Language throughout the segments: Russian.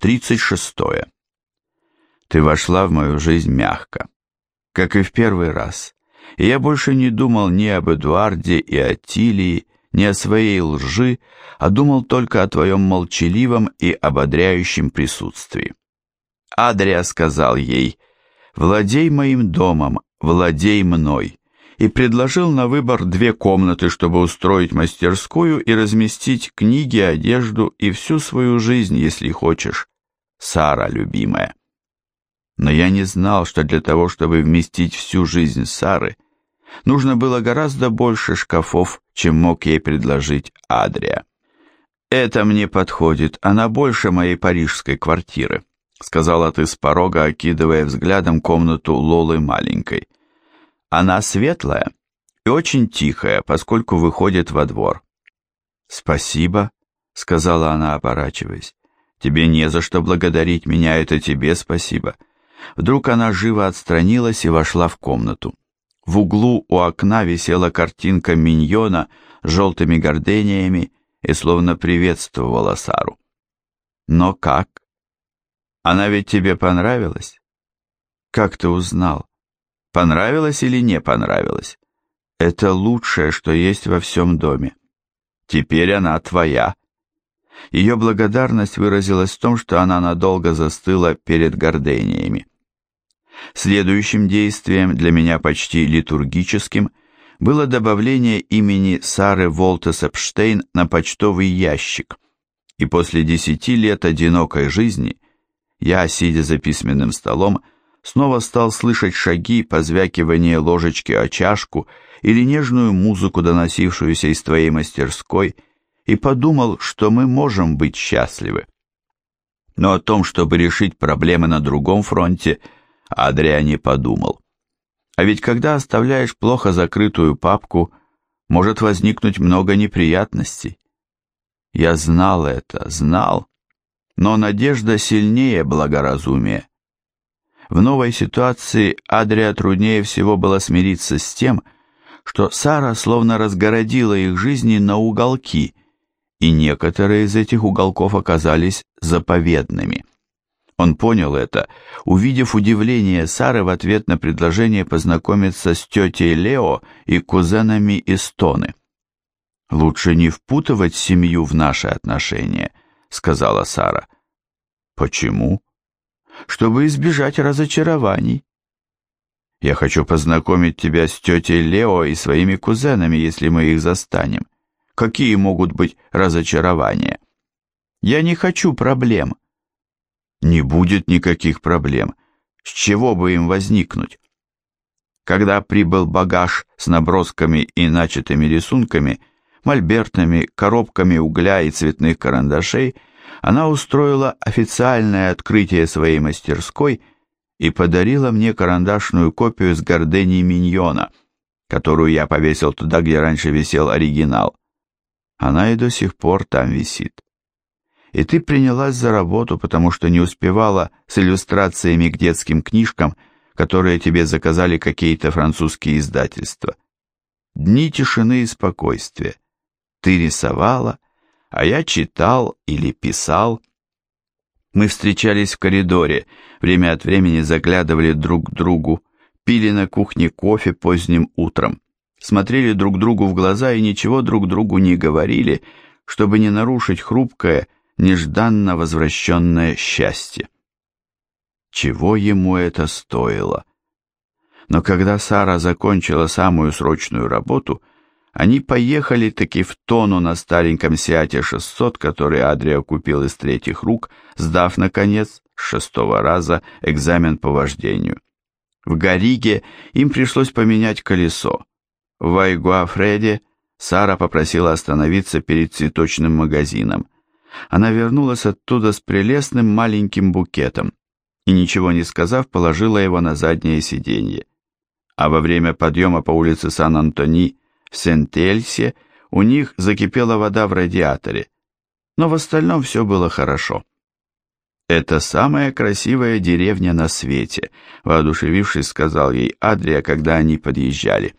36. Ты вошла в мою жизнь мягко, как и в первый раз, и я больше не думал ни об Эдуарде и Атилии, ни о своей лжи, а думал только о твоем молчаливом и ободряющем присутствии. Адрия сказал ей, «Владей моим домом, владей мной», и предложил на выбор две комнаты, чтобы устроить мастерскую и разместить книги, одежду и всю свою жизнь, если хочешь, Сара, любимая. Но я не знал, что для того, чтобы вместить всю жизнь Сары, нужно было гораздо больше шкафов, чем мог ей предложить Адрия. «Это мне подходит, она больше моей парижской квартиры», сказала ты с порога, окидывая взглядом комнату Лолы маленькой. Она светлая и очень тихая, поскольку выходит во двор. «Спасибо», — сказала она, оборачиваясь. «Тебе не за что благодарить меня, это тебе спасибо». Вдруг она живо отстранилась и вошла в комнату. В углу у окна висела картинка миньона с желтыми гордениями и словно приветствовала Сару. «Но как? Она ведь тебе понравилась?» «Как ты узнал?» Понравилось или не понравилось? Это лучшее, что есть во всем доме. Теперь она твоя. Ее благодарность выразилась в том, что она надолго застыла перед гордениями. Следующим действием, для меня почти литургическим, было добавление имени Сары Волтес Эпштейн на почтовый ящик. И после десяти лет одинокой жизни я, сидя за письменным столом, снова стал слышать шаги, позвякивание ложечки о чашку или нежную музыку, доносившуюся из твоей мастерской, и подумал, что мы можем быть счастливы. Но о том, чтобы решить проблемы на другом фронте, Адрия не подумал. А ведь когда оставляешь плохо закрытую папку, может возникнуть много неприятностей. Я знал это, знал, но надежда сильнее благоразумия. В новой ситуации Адрия труднее всего было смириться с тем, что Сара словно разгородила их жизни на уголки, и некоторые из этих уголков оказались заповедными. Он понял это, увидев удивление Сары в ответ на предложение познакомиться с тетей Лео и кузенами из Тоны. «Лучше не впутывать семью в наши отношения», — сказала Сара. «Почему?» Чтобы избежать разочарований. Я хочу познакомить тебя с тетей Лео и своими кузенами, если мы их застанем. Какие могут быть разочарования? Я не хочу проблем. Не будет никаких проблем. С чего бы им возникнуть? Когда прибыл багаж с набросками и начатыми рисунками, мольбертами, коробками угля и цветных карандашей, она устроила официальное открытие своей мастерской и подарила мне карандашную копию с гордений миньона, которую я повесил туда, где раньше висел оригинал. Она и до сих пор там висит. И ты принялась за работу, потому что не успевала с иллюстрациями к детским книжкам, которые тебе заказали какие-то французские издательства. Дни тишины и спокойствия. Ты рисовала, а я читал или писал. Мы встречались в коридоре, время от времени заглядывали друг к другу, пили на кухне кофе поздним утром, смотрели друг другу в глаза и ничего друг другу не говорили, чтобы не нарушить хрупкое, нежданно возвращенное счастье. Чего ему это стоило? Но когда Сара закончила самую срочную работу – они поехали таки в тону на стареньком Сиате 600, который Адриа купил из третьих рук, сдав, наконец, с шестого раза экзамен по вождению. В Гариге им пришлось поменять колесо. В Вайгуафреде Сара попросила остановиться перед цветочным магазином. Она вернулась оттуда с прелестным маленьким букетом и, ничего не сказав, положила его на заднее сиденье. А во время подъема по улице Сан-Антони в Сент-Эльсе у них закипела вода в радиаторе, но в остальном все было хорошо. «Это самая красивая деревня на свете», — воодушевившись, сказал ей Адрия, когда они подъезжали.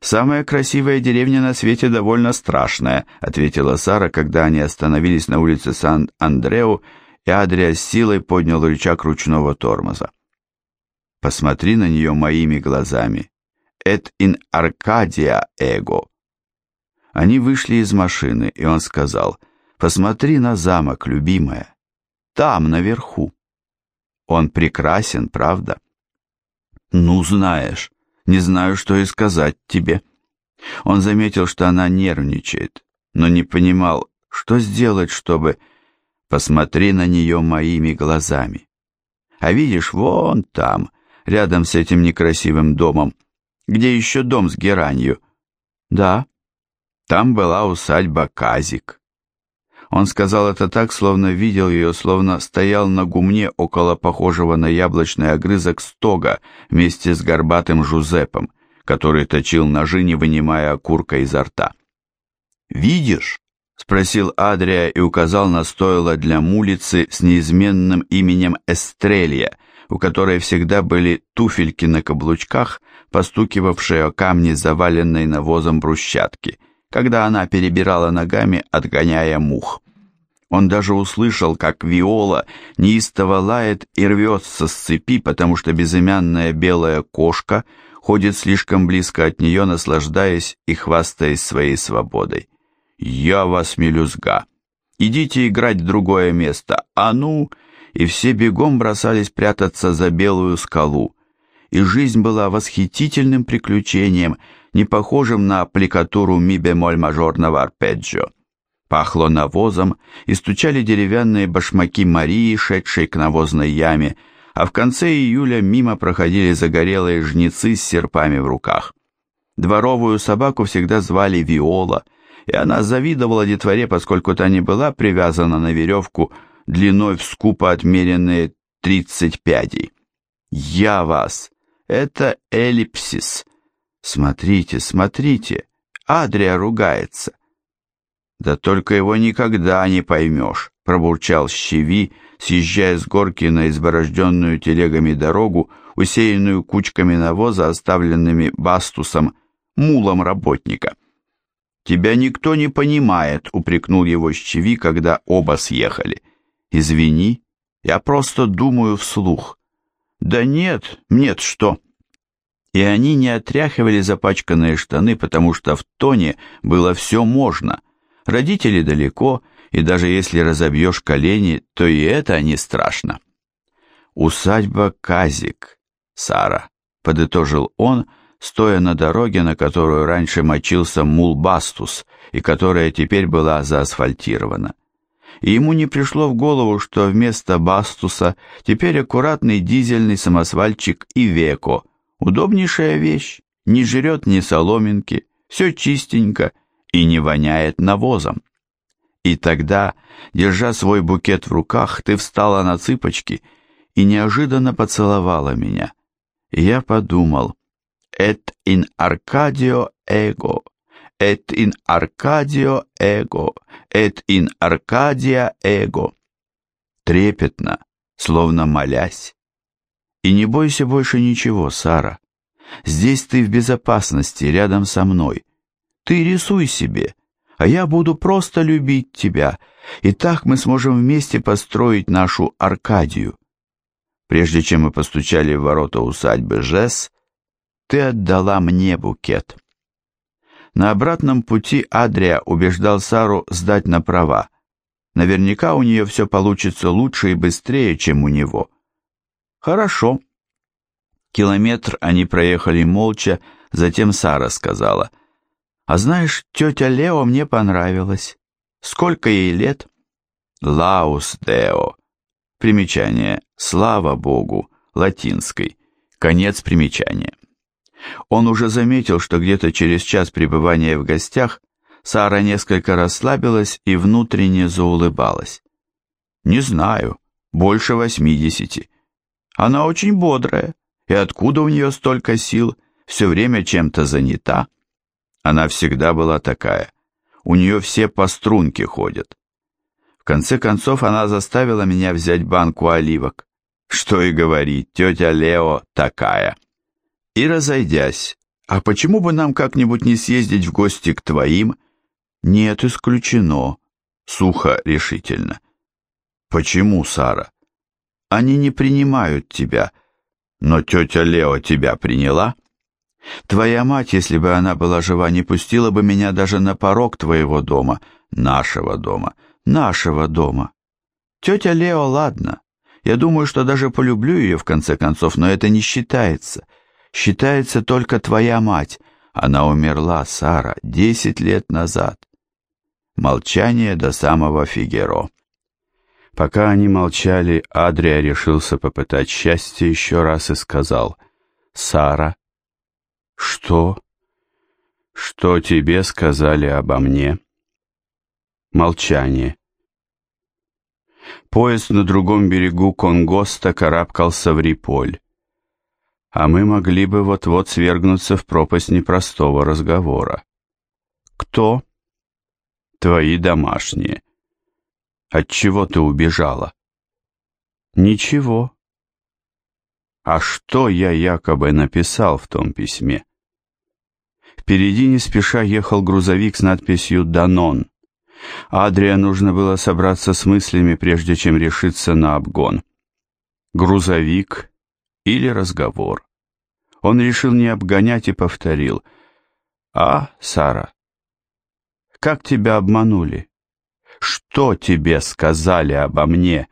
«Самая красивая деревня на свете довольно страшная», — ответила Сара, когда они остановились на улице Сан-Андреу и Адрия с силой поднял рычаг ручного тормоза. «Посмотри на нее моими глазами. Et in Arcadia ego». Они вышли из машины, и он сказал, «Посмотри на замок, любимая. Там, наверху. Он прекрасен, правда?» «Ну, знаешь, не знаю, что и сказать тебе». Он заметил, что она нервничает, но не понимал, что сделать, чтобы... Посмотри на нее моими глазами. А видишь, вон там, рядом с этим некрасивым домом, где еще дом с геранью. Да, там была усадьба Казик. Он сказал это так, словно видел ее, словно стоял на гумне около похожего на яблочный огрызок стога вместе с горбатым Жузепом, который точил ножи, не вынимая окурка изо рта. «Видишь?» — спросил Адрия и указал на стойло для мулицы с неизменным именем Эстрелья, у которой всегда были туфельки на каблучках, постукивавшие о камни, заваленной навозом брусчатки, когда она перебирала ногами, отгоняя мух. Он даже услышал, как Виола неистово лает и рвется с цепи, потому что безымянная белая кошка ходит слишком близко от нее, наслаждаясь и хвастаясь своей свободой. «Я вас, мелюзга! Идите играть в другое место, а ну!» И все бегом бросались прятаться за белую скалу. И жизнь была восхитительным приключением, не похожим на аппликатуру ми-бемоль мажорного арпеджио. Пахло навозом, и стучали деревянные башмаки Марии, шедшей к навозной яме, а в конце июля мимо проходили загорелые жнецы с серпами в руках. Дворовую собаку всегда звали Виола — и она завидовала детворе, поскольку та не была привязана на веревку длиной в скупо отмеренные тридцать пядей. «Я вас! Это эллипсис! Смотрите, смотрите! Адрия ругается!» «Да только его никогда не поймешь», — пробурчал Щеви, съезжая с горки на изборожденную телегами дорогу, усеянную кучками навоза, оставленными бастусом, мулом работника. «Тебя никто не понимает», — упрекнул его Щеви, когда оба съехали. «Извини, я просто думаю вслух». «Да нет, нет, что?» И они не отряхивали запачканные штаны, потому что в тоне было все можно. Родители далеко, и даже если разобьешь колени, то и это не страшно. «Усадьба Казик, Сара», — подытожил он, — стоя на дороге, на которую раньше мочился мул Бастус и которая теперь была заасфальтирована. И ему не пришло в голову, что вместо Бастуса теперь аккуратный дизельный самосвальчик Ивеко, удобнейшая вещь, не жрет ни соломинки, все чистенько и не воняет навозом. И тогда, держа свой букет в руках, ты встала на цыпочки и неожиданно поцеловала меня. Я подумал, et in Arcadio ego, et in Arcadio ego, et in Arcadia ego. Трепетно, словно молясь. И не бойся больше ничего, Сара. Здесь ты в безопасности, рядом со мной. Ты рисуй себе, а я буду просто любить тебя, и так мы сможем вместе построить нашу Аркадию. Прежде чем мы постучали в ворота усадьбы Жесс, ты отдала мне букет. На обратном пути Адрия убеждал Сару сдать на права. Наверняка у нее все получится лучше и быстрее, чем у него. Хорошо. Километр они проехали молча, затем Сара сказала. А знаешь, тетя Лео мне понравилась. Сколько ей лет? Лаус Део. Примечание. Слава Богу. Латинской. Конец примечания. Он уже заметил, что где-то через час пребывания в гостях Сара несколько расслабилась и внутренне заулыбалась. «Не знаю, больше восьмидесяти. Она очень бодрая, и откуда у нее столько сил, все время чем-то занята?» Она всегда была такая. У нее все по струнке ходят. В конце концов, она заставила меня взять банку оливок. Что и говорить, тетя Лео такая и разойдясь, «А почему бы нам как-нибудь не съездить в гости к твоим?» «Нет, исключено», — сухо, решительно. Почему, Сара? Они не принимают тебя, но тетя Лео тебя приняла? Твоя мать, если бы она была жива, не пустила бы меня даже на порог твоего дома, нашего дома, нашего дома. Тетя Лео, ладно. Я думаю, что даже полюблю ее в конце концов, но это не считается. Считается только твоя мать. Она умерла, Сара, десять лет назад. Молчание до самого Фигеро. Пока они молчали, Адрия решился попытать счастье еще раз и сказал, «Сара, что? Что тебе сказали обо мне?» Молчание. Поезд на другом берегу Конгоста карабкался в Риполь. А мы могли бы вот-вот свергнуться в пропасть непростого разговора. Кто? Твои домашние. От чего ты убежала? Ничего. А что я якобы написал в том письме? Впереди не спеша ехал грузовик с надписью «Данон». Адрия нужно было собраться с мыслями, прежде чем решиться на обгон. Грузовик или разговор. Он решил не обгонять и повторил. «А, Сара, как тебя обманули? Что тебе сказали обо мне?»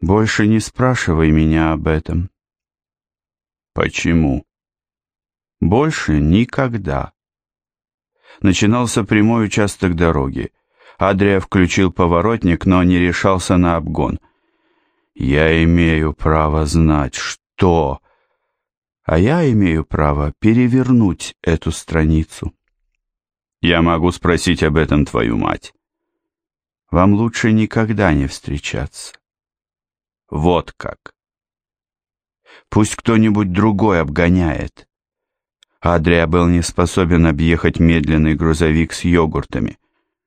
«Больше не спрашивай меня об этом». «Почему?» «Больше никогда». Начинался прямой участок дороги. Адрия включил поворотник, но не решался на обгон. «Я имею право знать, что...» «А я имею право перевернуть эту страницу». «Я могу спросить об этом твою мать». «Вам лучше никогда не встречаться». «Вот как». «Пусть кто-нибудь другой обгоняет». Адрия был не способен объехать медленный грузовик с йогуртами.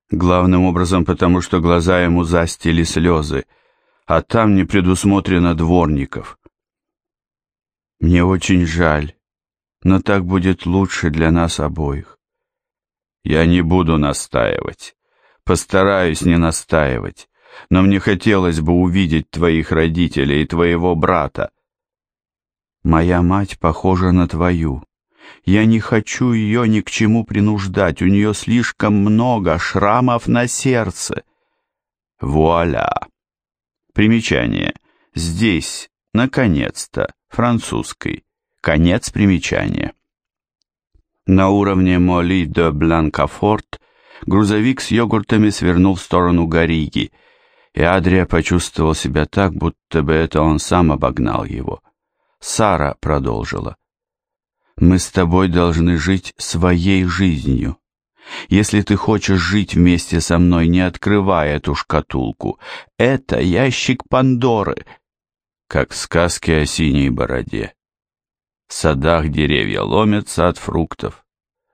Главным образом потому, что глаза ему застили слезы, а там не предусмотрено дворников. Мне очень жаль, но так будет лучше для нас обоих. Я не буду настаивать, постараюсь не настаивать, но мне хотелось бы увидеть твоих родителей и твоего брата. Моя мать похожа на твою. Я не хочу ее ни к чему принуждать, у нее слишком много шрамов на сердце. Вуаля! Примечание. Здесь, наконец-то, французской. Конец примечания. На уровне Моли де Бланкафорт грузовик с йогуртами свернул в сторону Гариги, и Адрия почувствовал себя так, будто бы это он сам обогнал его. Сара продолжила. Мы с тобой должны жить своей жизнью. Если ты хочешь жить вместе со мной, не открывай эту шкатулку. Это ящик Пандоры, как в сказке о синей бороде. В садах деревья ломятся от фруктов,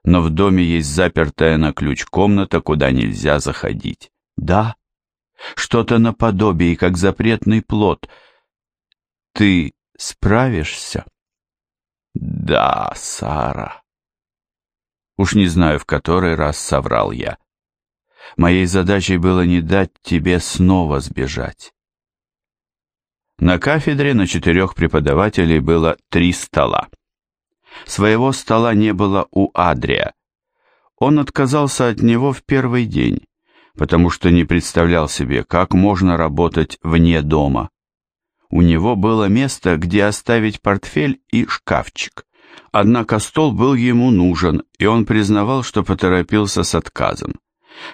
но в доме есть запертая на ключ комната, куда нельзя заходить. Да, что-то наподобие, как запретный плод. Ты справишься? Да, Сара. Уж не знаю, в который раз соврал я. Моей задачей было не дать тебе снова сбежать. На кафедре на четырех преподавателей было три стола. Своего стола не было у Адрия. Он отказался от него в первый день, потому что не представлял себе, как можно работать вне дома. У него было место, где оставить портфель и шкафчик. Однако стол был ему нужен, и он признавал, что поторопился с отказом.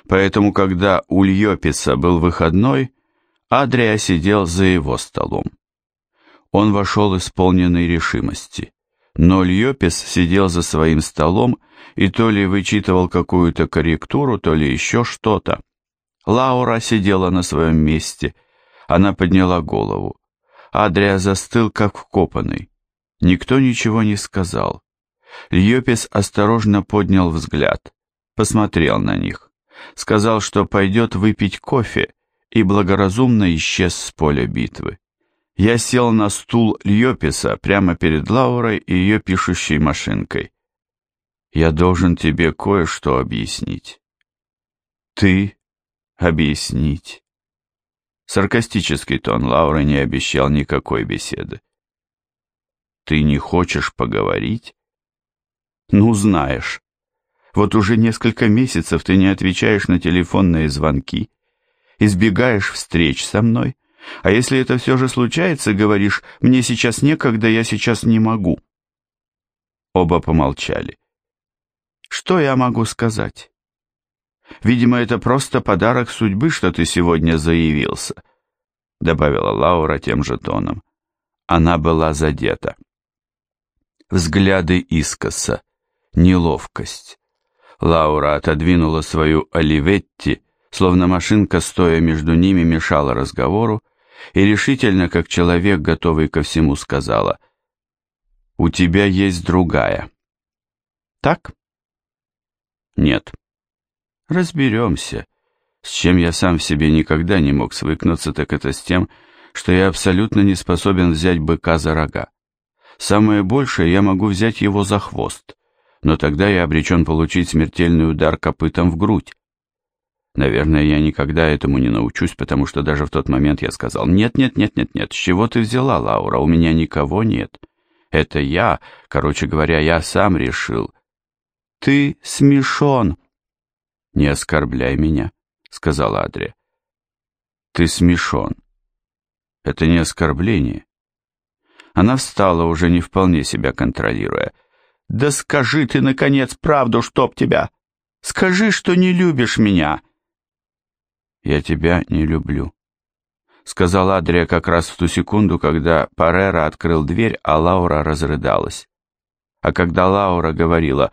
Поэтому, когда у Льопица был выходной, Адрия сидел за его столом. Он вошел исполненный решимости. Но Льопис сидел за своим столом и то ли вычитывал какую-то корректуру, то ли еще что-то. Лаура сидела на своем месте. Она подняла голову. Адрия застыл, как вкопанный. Никто ничего не сказал. Льопис осторожно поднял взгляд, посмотрел на них, сказал, что пойдет выпить кофе, и благоразумно исчез с поля битвы. Я сел на стул Льописа прямо перед Лаурой и ее пишущей машинкой. Я должен тебе кое-что объяснить. Ты объяснить. Саркастический тон Лауры не обещал никакой беседы. «Ты не хочешь поговорить?» «Ну, знаешь. Вот уже несколько месяцев ты не отвечаешь на телефонные звонки, избегаешь встреч со мной, а если это все же случается, говоришь, мне сейчас некогда, я сейчас не могу». Оба помолчали. «Что я могу сказать?» Видимо, это просто подарок судьбы, что ты сегодня заявился», — добавила Лаура тем же тоном. Она была задета. Взгляды искоса, неловкость. Лаура отодвинула свою Оливетти, словно машинка, стоя между ними, мешала разговору, и решительно, как человек, готовый ко всему, сказала, «У тебя есть другая». «Так?» «Нет». Разберемся. С чем я сам в себе никогда не мог свыкнуться, так это с тем, что я абсолютно не способен взять быка за рога. Самое большее я могу взять его за хвост, но тогда я обречен получить смертельный удар копытом в грудь. Наверное, я никогда этому не научусь, потому что даже в тот момент я сказал, «Нет, нет, нет, нет, нет, с чего ты взяла, Лаура? У меня никого нет. Это я, короче говоря, я сам решил». «Ты смешон», «Не оскорбляй меня», — сказала Адрия. «Ты смешон. Это не оскорбление». Она встала, уже не вполне себя контролируя. «Да скажи ты, наконец, правду, чтоб тебя! Скажи, что не любишь меня!» «Я тебя не люблю», — сказала Адрия как раз в ту секунду, когда Парера открыл дверь, а Лаура разрыдалась. А когда Лаура говорила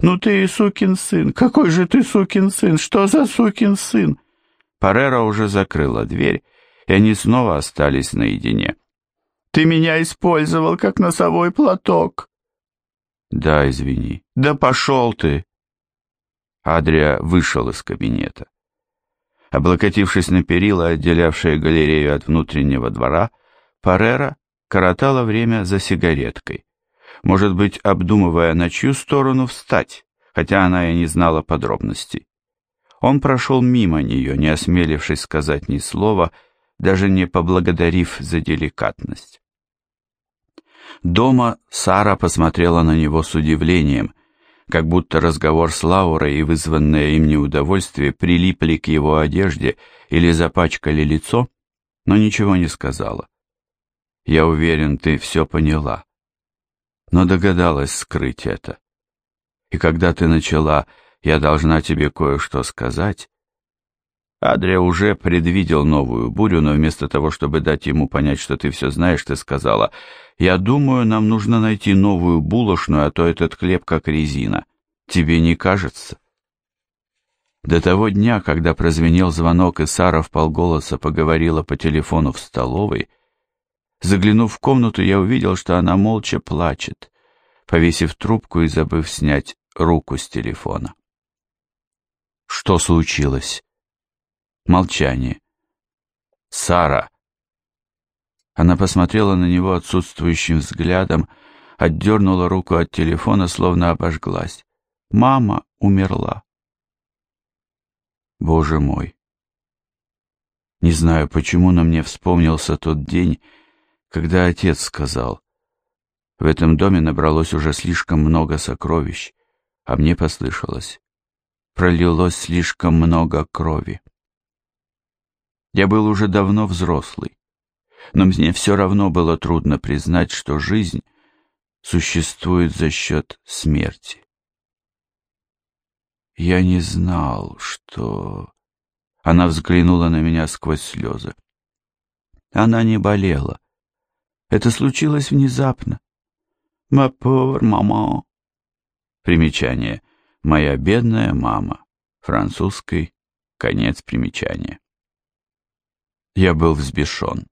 «Ну ты и сукин сын! Какой же ты сукин сын! Что за сукин сын?» Парера уже закрыла дверь, и они снова остались наедине. «Ты меня использовал, как носовой платок!» «Да, извини. Да пошел ты!» Адрия вышел из кабинета. Облокотившись на перила, отделявшие галерею от внутреннего двора, Парера коротала время за сигареткой может быть, обдумывая, на чью сторону встать, хотя она и не знала подробностей. Он прошел мимо нее, не осмелившись сказать ни слова, даже не поблагодарив за деликатность. Дома Сара посмотрела на него с удивлением, как будто разговор с Лаурой и вызванное им неудовольствие прилипли к его одежде или запачкали лицо, но ничего не сказала. «Я уверен, ты все поняла», но догадалась скрыть это. И когда ты начала «я должна тебе кое-что сказать», Адрия уже предвидел новую бурю, но вместо того, чтобы дать ему понять, что ты все знаешь, ты сказала, «Я думаю, нам нужно найти новую булочную, а то этот хлеб как резина. Тебе не кажется?» До того дня, когда прозвенел звонок, и Сара в полголоса поговорила по телефону в столовой, Заглянув в комнату, я увидел, что она молча плачет, повесив трубку и забыв снять руку с телефона. Что случилось? Молчание. Сара. Она посмотрела на него отсутствующим взглядом, отдернула руку от телефона, словно обожглась. Мама умерла. Боже мой. Не знаю почему, но мне вспомнился тот день, когда отец сказал, в этом доме набралось уже слишком много сокровищ, а мне послышалось, пролилось слишком много крови. Я был уже давно взрослый, но мне все равно было трудно признать, что жизнь существует за счет смерти. Я не знал, что... Она взглянула на меня сквозь слезы. Она не болела. Это случилось внезапно. «Ма пор мама». Примечание. «Моя бедная мама». Французский. Конец примечания. Я был взбешен.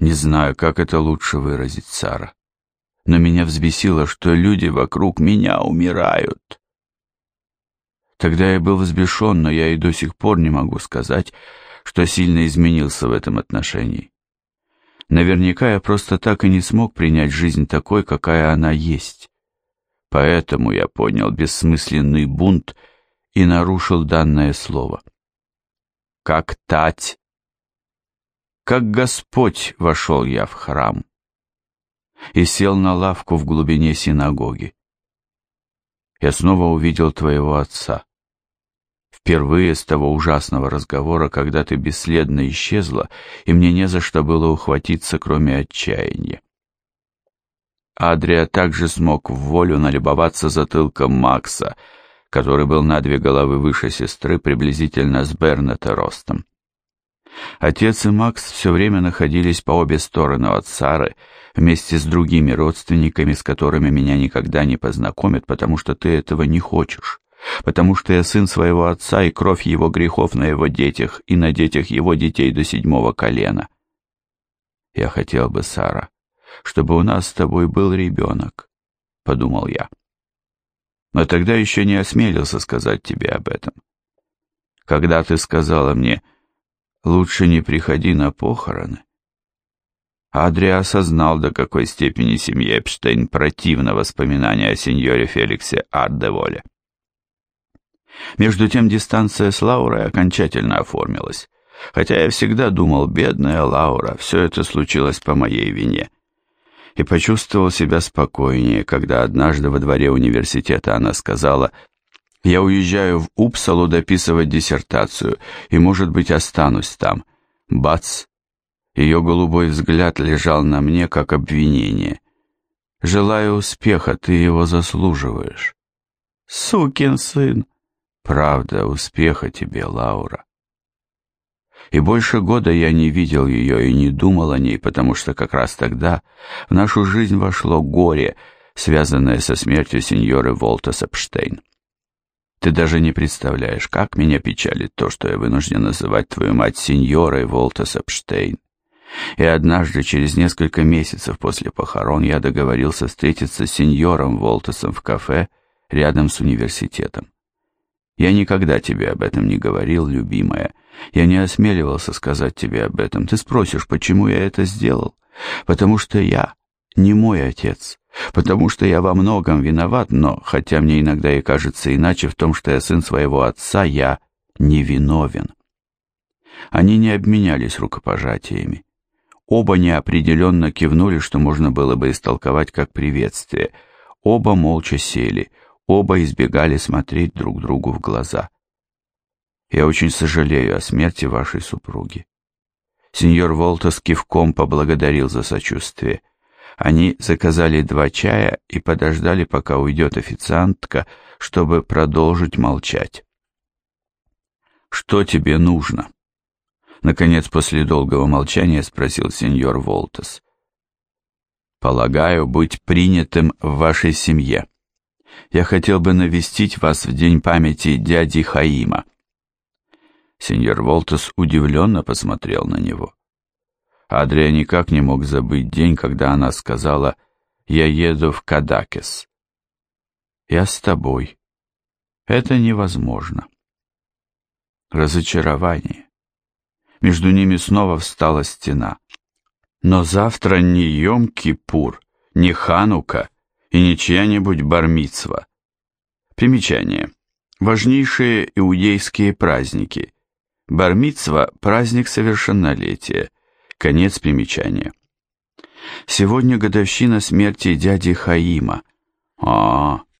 Не знаю, как это лучше выразить, Сара. Но меня взбесило, что люди вокруг меня умирают. Тогда я был взбешен, но я и до сих пор не могу сказать, что сильно изменился в этом отношении. Наверняка я просто так и не смог принять жизнь такой, какая она есть. Поэтому я понял бессмысленный бунт и нарушил данное слово. Как тать как Господь вошел я в храм и сел на лавку в глубине синагоги. Я снова увидел твоего отца. Впервые с того ужасного разговора, когда ты бесследно исчезла, и мне не за что было ухватиться, кроме отчаяния. Адрия также смог в волю налюбоваться затылком Макса, который был на две головы выше сестры, приблизительно с Берната ростом. Отец и Макс все время находились по обе стороны от Сары, вместе с другими родственниками, с которыми меня никогда не познакомят, потому что ты этого не хочешь, потому что я сын своего отца, и кровь его грехов на его детях и на детях его детей до седьмого колена. Я хотел бы, Сара, чтобы у нас с тобой был ребенок, — подумал я. Но тогда еще не осмелился сказать тебе об этом. Когда ты сказала мне, лучше не приходи на похороны, Адриа осознал, до какой степени семье Эпштейн противно воспоминания о сеньоре Феликсе Ардеволе. Между тем дистанция с Лаурой окончательно оформилась. Хотя я всегда думал, бедная Лаура, все это случилось по моей вине. И почувствовал себя спокойнее, когда однажды во дворе университета она сказала, «Я уезжаю в Упсалу дописывать диссертацию, и, может быть, останусь там». Бац! Ее голубой взгляд лежал на мне, как обвинение. «Желаю успеха, ты его заслуживаешь». «Сукин сын!» «Правда, успеха тебе, Лаура». И больше года я не видел ее и не думал о ней, потому что как раз тогда в нашу жизнь вошло горе, связанное со смертью сеньоры Волтас Эпштейн. Ты даже не представляешь, как меня печалит то, что я вынужден называть твою мать сеньорой Волтас Эпштейн. И однажды, через несколько месяцев после похорон, я договорился встретиться с сеньором Волтесом в кафе рядом с университетом. Я никогда тебе об этом не говорил, любимая. Я не осмеливался сказать тебе об этом. Ты спросишь, почему я это сделал? Потому что я не мой отец. Потому что я во многом виноват, но, хотя мне иногда и кажется иначе в том, что я сын своего отца, я не виновен. Они не обменялись рукопожатиями. Оба неопределенно кивнули, что можно было бы истолковать как приветствие. Оба молча сели, оба избегали смотреть друг другу в глаза. «Я очень сожалею о смерти вашей супруги». Сеньор Волтас кивком поблагодарил за сочувствие. Они заказали два чая и подождали, пока уйдет официантка, чтобы продолжить молчать. «Что тебе нужно?» Наконец, после долгого молчания спросил сеньор Волтес. «Полагаю, быть принятым в вашей семье. Я хотел бы навестить вас в день памяти дяди Хаима». Сеньор Волтес удивленно посмотрел на него. Адрия никак не мог забыть день, когда она сказала «Я еду в Кадакес». «Я с тобой. Это невозможно». Разочарование. Между ними снова встала стена. Но завтра не Йом-Кипур, не Ханука и не чья-нибудь Бармицва. Примечание. Важнейшие иудейские праздники. Бармицва – праздник совершеннолетия. Конец примечания. Сегодня годовщина смерти дяди Хаима. А,